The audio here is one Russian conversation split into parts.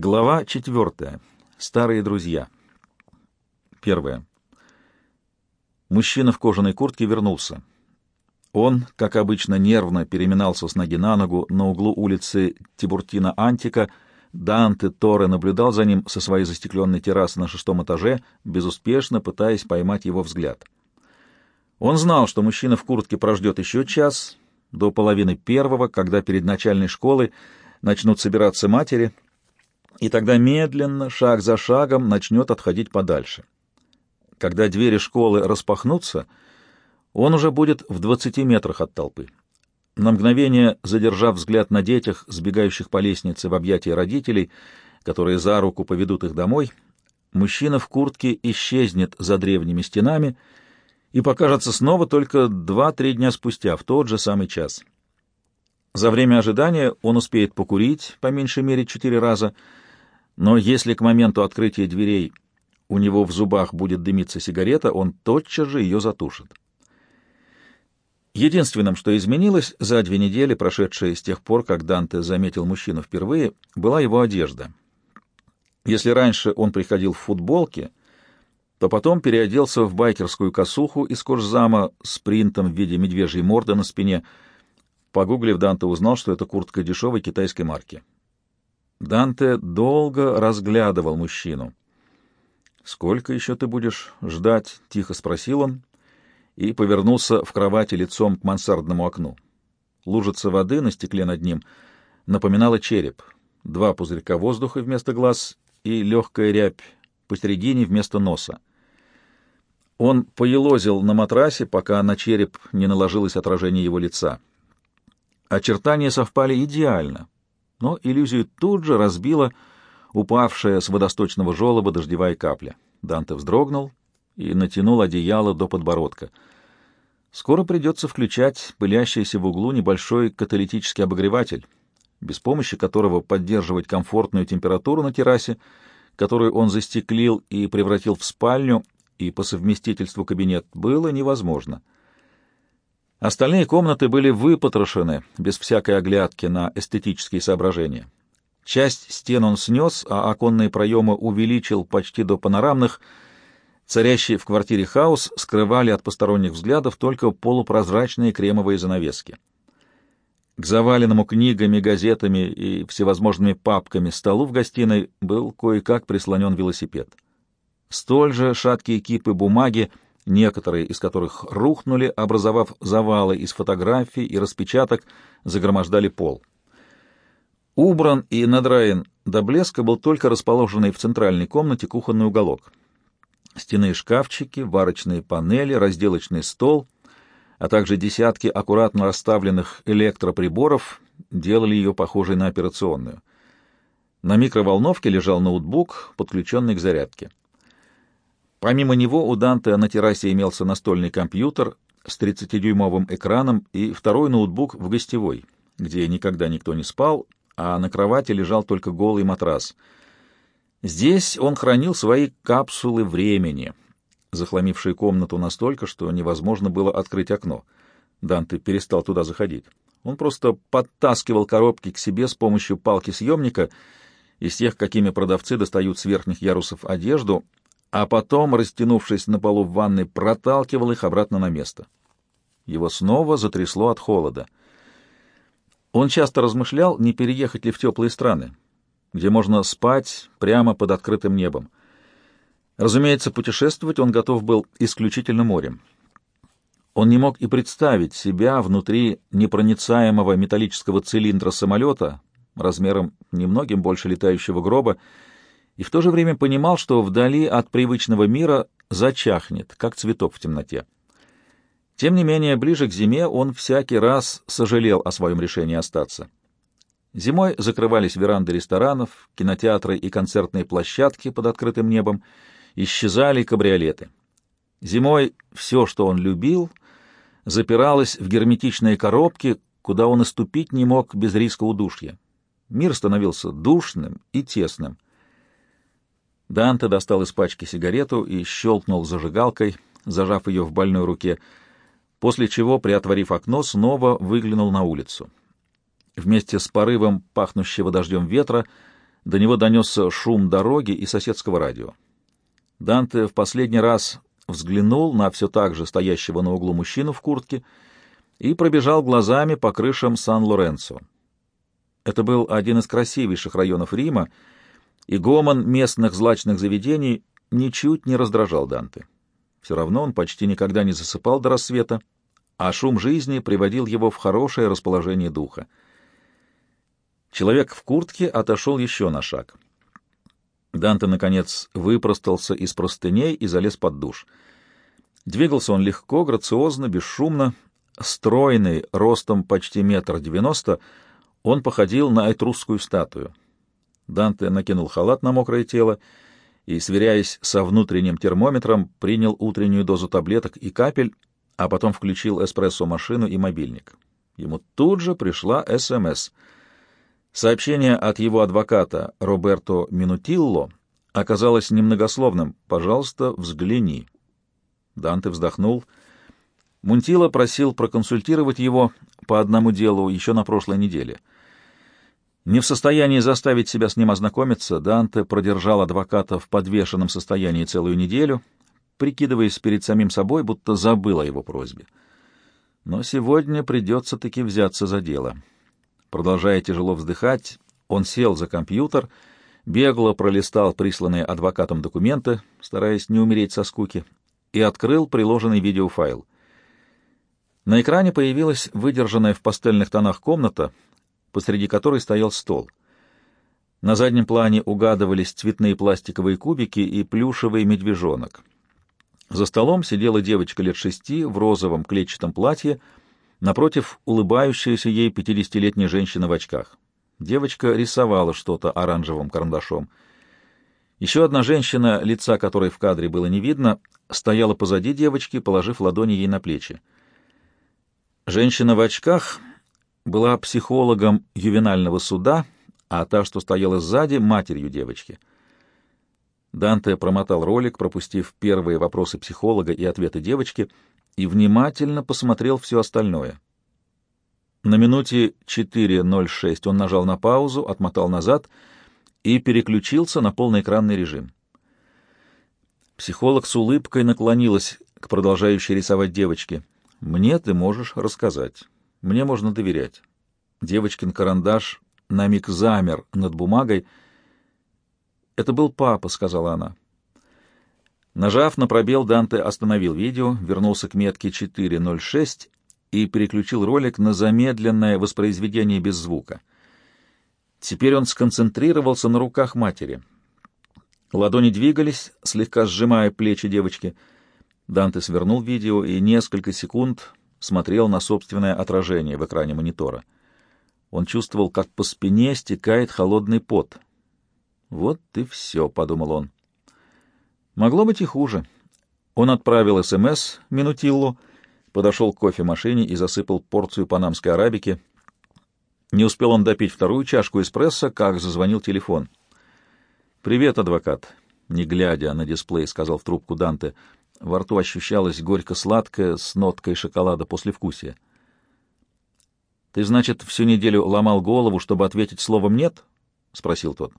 Глава четвертая. Старые друзья. Первое. Мужчина в кожаной куртке вернулся. Он, как обычно, нервно переминался с ноги на ногу на углу улицы Тибуртина Антика. Данте Торе наблюдал за ним со своей застекленной террасы на шестом этаже, безуспешно пытаясь поймать его взгляд. Он знал, что мужчина в куртке прождет еще час, до половины первого, когда перед начальной школой начнут собираться матери, и тогда медленно, шаг за шагом, начнет отходить подальше. Когда двери школы распахнутся, он уже будет в двадцати метрах от толпы. На мгновение, задержав взгляд на детях, сбегающих по лестнице в объятия родителей, которые за руку поведут их домой, мужчина в куртке исчезнет за древними стенами и покажется снова только два-три дня спустя, в тот же самый час. За время ожидания он успеет покурить, по меньшей мере, четыре раза, но если к моменту открытия дверей у него в зубах будет дымиться сигарета, он тотчас же ее затушит. Единственным, что изменилось за две недели, прошедшие с тех пор, как Данте заметил мужчину впервые, была его одежда. Если раньше он приходил в футболке, то потом переоделся в байкерскую косуху из кожзама с принтом в виде медвежьей морды на спине. Погуглив, Данте узнал, что это куртка дешевой китайской марки. Данте долго разглядывал мужчину. «Сколько еще ты будешь ждать?» — тихо спросил он и повернулся в кровати лицом к мансардному окну. Лужица воды на стекле над ним напоминала череп, два пузырька воздуха вместо глаз и легкая рябь посередине вместо носа. Он поелозил на матрасе, пока на череп не наложилось отражение его лица. Очертания совпали идеально, но иллюзию тут же разбила упавшая с водосточного желоба дождевая капля. Данте вздрогнул и натянул одеяло до подбородка. Скоро придется включать пылящийся в углу небольшой каталитический обогреватель, без помощи которого поддерживать комфортную температуру на террасе, которую он застеклил и превратил в спальню и по совместительству кабинет, было невозможно. Остальные комнаты были выпотрошены без всякой оглядки на эстетические соображения. Часть стен он снес, а оконные проемы увеличил почти до панорамных. Царящий в квартире хаос скрывали от посторонних взглядов только полупрозрачные кремовые занавески. К заваленному книгами, газетами и всевозможными папками столу в гостиной был кое-как прислонен велосипед. Столь же шаткие кипы бумаги — некоторые из которых рухнули, образовав завалы из фотографий и распечаток, загромождали пол. Убран и надраен до блеска был только расположенный в центральной комнате кухонный уголок. Стены шкафчики, варочные панели, разделочный стол, а также десятки аккуратно расставленных электроприборов делали ее похожей на операционную. На микроволновке лежал ноутбук, подключенный к зарядке. Помимо него у Данте на террасе имелся настольный компьютер с 30-дюймовым экраном и второй ноутбук в гостевой, где никогда никто не спал, а на кровати лежал только голый матрас. Здесь он хранил свои капсулы времени, захламившие комнату настолько, что невозможно было открыть окно. Данте перестал туда заходить. Он просто подтаскивал коробки к себе с помощью палки-съемника из тех, какими продавцы достают с верхних ярусов одежду — а потом, растянувшись на полу в ванной, проталкивал их обратно на место. Его снова затрясло от холода. Он часто размышлял, не переехать ли в теплые страны, где можно спать прямо под открытым небом. Разумеется, путешествовать он готов был исключительно морем. Он не мог и представить себя внутри непроницаемого металлического цилиндра самолета размером немногим больше летающего гроба, и в то же время понимал, что вдали от привычного мира зачахнет, как цветок в темноте. Тем не менее, ближе к зиме он всякий раз сожалел о своем решении остаться. Зимой закрывались веранды ресторанов, кинотеатры и концертные площадки под открытым небом, исчезали кабриолеты. Зимой все, что он любил, запиралось в герметичные коробки, куда он и ступить не мог без риска удушья. Мир становился душным и тесным — Данте достал из пачки сигарету и щелкнул зажигалкой, зажав ее в больной руке, после чего, приотворив окно, снова выглянул на улицу. Вместе с порывом пахнущего дождем ветра До него донесся шум дороги и соседского радио. Данте в последний раз взглянул на все так же стоящего на углу мужчину в куртке и пробежал глазами по крышам Сан-Лоренцо. Это был один из красивейших районов Рима, и гомон местных злачных заведений ничуть не раздражал Данте. Все равно он почти никогда не засыпал до рассвета, а шум жизни приводил его в хорошее расположение духа. Человек в куртке отошел еще на шаг. Данте, наконец, выпростался из простыней и залез под душ. Двигался он легко, грациозно, бесшумно, стройный, ростом почти метр девяносто, он походил на этрусскую статую. Данте накинул халат на мокрое тело и, сверяясь со внутренним термометром, принял утреннюю дозу таблеток и капель, а потом включил эспрессо-машину и мобильник. Ему тут же пришла СМС. Сообщение от его адвоката Роберто Минутилло оказалось немногословным. «Пожалуйста, взгляни». Данте вздохнул. Мунтило просил проконсультировать его по одному делу еще на прошлой неделе. Не в состоянии заставить себя с ним ознакомиться, Данте продержал адвоката в подвешенном состоянии целую неделю — прикидываясь перед самим собой, будто забыл о его просьбе. Но сегодня придется таки взяться за дело. Продолжая тяжело вздыхать, он сел за компьютер, бегло пролистал присланные адвокатом документы, стараясь не умереть со скуки, и открыл приложенный видеофайл. На экране появилась выдержанная в пастельных тонах комната, посреди которой стоял стол. На заднем плане угадывались цветные пластиковые кубики и плюшевый медвежонок — за столом сидела девочка лет шести в розовом клетчатом платье, напротив улыбающаяся ей пятидесятилетняя женщина в очках. Девочка рисовала что-то оранжевым карандашом. Еще одна женщина, лица которой в кадре было не видно, стояла позади девочки, положив ладони ей на плечи. Женщина в очках была психологом ювенального суда, а та, что стояла сзади, — матерью девочки — Данте промотал ролик, пропустив первые вопросы психолога и ответы девочки, и внимательно посмотрел все остальное. На минуте 4.06 он нажал на паузу, отмотал назад и переключился на полноэкранный режим. Психолог с улыбкой наклонилась к продолжающей рисовать девочке. «Мне ты можешь рассказать. Мне можно доверять». Девочкин карандаш на миг замер над бумагой — «Это был папа», — сказала она. Нажав на пробел, Данте остановил видео, вернулся к метке 4.06 и переключил ролик на замедленное воспроизведение без звука. Теперь он сконцентрировался на руках матери. Ладони двигались, слегка сжимая плечи девочки. Данте свернул видео и несколько секунд смотрел на собственное отражение в экране монитора. Он чувствовал, как по спине стекает холодный пот — «Вот и все», — подумал он. Могло быть и хуже. Он отправил СМС Минутиллу, подошел к кофемашине и засыпал порцию панамской арабики. Не успел он допить вторую чашку эспрессо, как зазвонил телефон. «Привет, адвокат», — не глядя на дисплей, сказал в трубку Данте. Во рту ощущалось горько-сладкое с ноткой шоколада послевкусия. «Ты, значит, всю неделю ломал голову, чтобы ответить словом «нет»?» — спросил тот.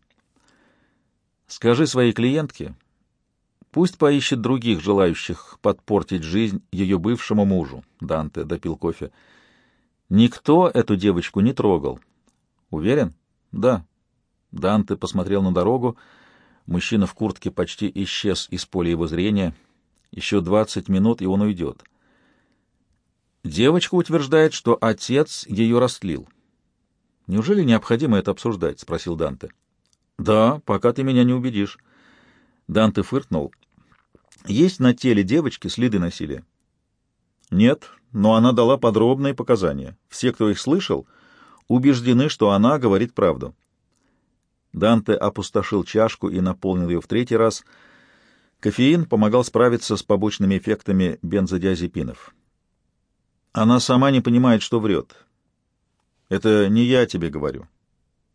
Скажи своей клиентке, пусть поищет других желающих подпортить жизнь ее бывшему мужу. Данте допил кофе. Никто эту девочку не трогал. Уверен? Да. Данте посмотрел на дорогу. Мужчина в куртке почти исчез из поля его зрения. Еще двадцать минут, и он уйдет. Девочка утверждает, что отец ее растлил. Неужели необходимо это обсуждать? — спросил Данте. Да, пока ты меня не убедишь. Данте фыркнул. Есть на теле девочки следы насилия? Нет, но она дала подробные показания. Все, кто их слышал, убеждены, что она говорит правду. Данте опустошил чашку и наполнил ее в третий раз. Кофеин помогал справиться с побочными эффектами бензодиазепинов. Она сама не понимает, что врет. Это не я тебе говорю.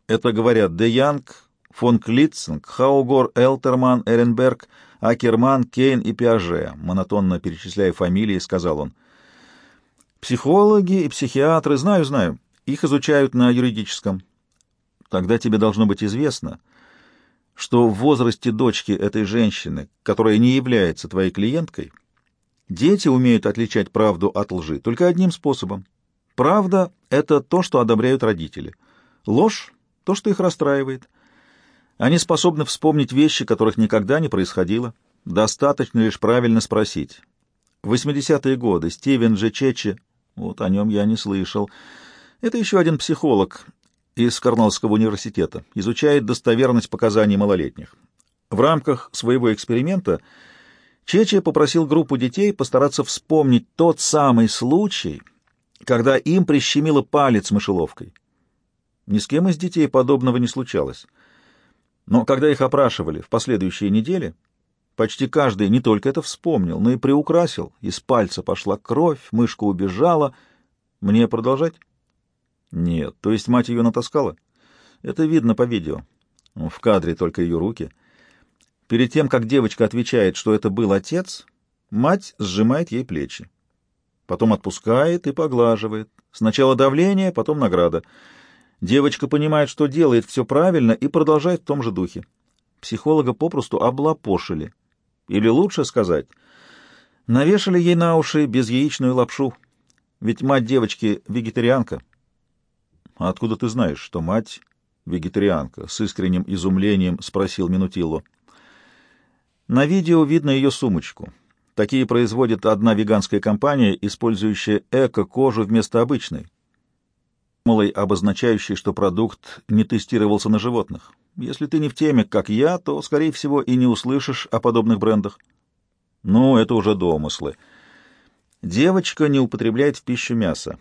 Это говорят Де Янг, фон Клитцинг, Хаугор, Элтерман, Эренберг, Акерман, Кейн и Пиаже, монотонно перечисляя фамилии, сказал он. Психологи и психиатры, знаю, знаю, их изучают на юридическом. Тогда тебе должно быть известно, что в возрасте дочки этой женщины, которая не является твоей клиенткой, дети умеют отличать правду от лжи только одним способом. Правда — это то, что одобряют родители. Ложь — то, что их расстраивает. Они способны вспомнить вещи, которых никогда не происходило. Достаточно лишь правильно спросить. В 80-е годы Стивен Дж. Чечи, вот о нем я не слышал, это еще один психолог из Корнеллского университета, изучает достоверность показаний малолетних. В рамках своего эксперимента Чечи попросил группу детей постараться вспомнить тот самый случай, когда им прищемило палец мышеловкой. Ни с кем из детей подобного не случалось. Но когда их опрашивали в последующие недели, почти каждый не только это вспомнил, но и приукрасил. Из пальца пошла кровь, мышка убежала. Мне продолжать? Нет. То есть мать ее натаскала? Это видно по видео. В кадре только ее руки. Перед тем, как девочка отвечает, что это был отец, мать сжимает ей плечи. Потом отпускает и поглаживает. Сначала давление, потом награда. Девочка понимает, что делает все правильно, и продолжает в том же духе. Психолога попросту облапошили. Или лучше сказать, навешали ей на уши безяичную лапшу. Ведь мать девочки вегетарианка. А откуда ты знаешь, что мать вегетарианка? С искренним изумлением спросил Минутило. На видео видно ее сумочку. Такие производит одна веганская компания, использующая эко-кожу вместо обычной формулой, обозначающей, что продукт не тестировался на животных. Если ты не в теме, как я, то, скорее всего, и не услышишь о подобных брендах. Ну, это уже домыслы. Девочка не употребляет в пищу мясо.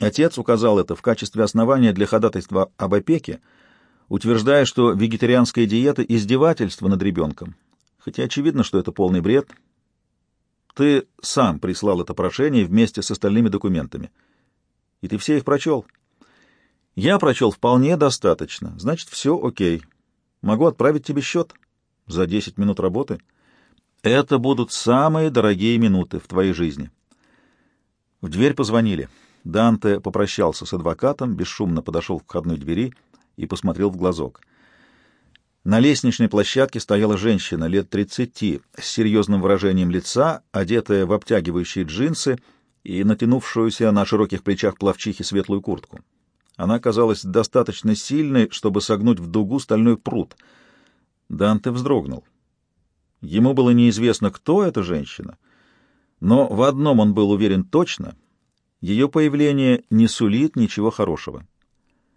Отец указал это в качестве основания для ходатайства об опеке, утверждая, что вегетарианская диета — издевательство над ребенком. Хотя очевидно, что это полный бред. Ты сам прислал это прошение вместе с остальными документами и ты все их прочел. Я прочел вполне достаточно, значит, все окей. Могу отправить тебе счет за 10 минут работы. Это будут самые дорогие минуты в твоей жизни. В дверь позвонили. Данте попрощался с адвокатом, бесшумно подошел к входной двери и посмотрел в глазок. На лестничной площадке стояла женщина лет тридцати с серьезным выражением лица, одетая в обтягивающие джинсы — и натянувшуюся на широких плечах плавчихи светлую куртку. Она казалась достаточно сильной, чтобы согнуть в дугу стальной пруд. Данте вздрогнул. Ему было неизвестно, кто эта женщина, но в одном он был уверен точно — ее появление не сулит ничего хорошего.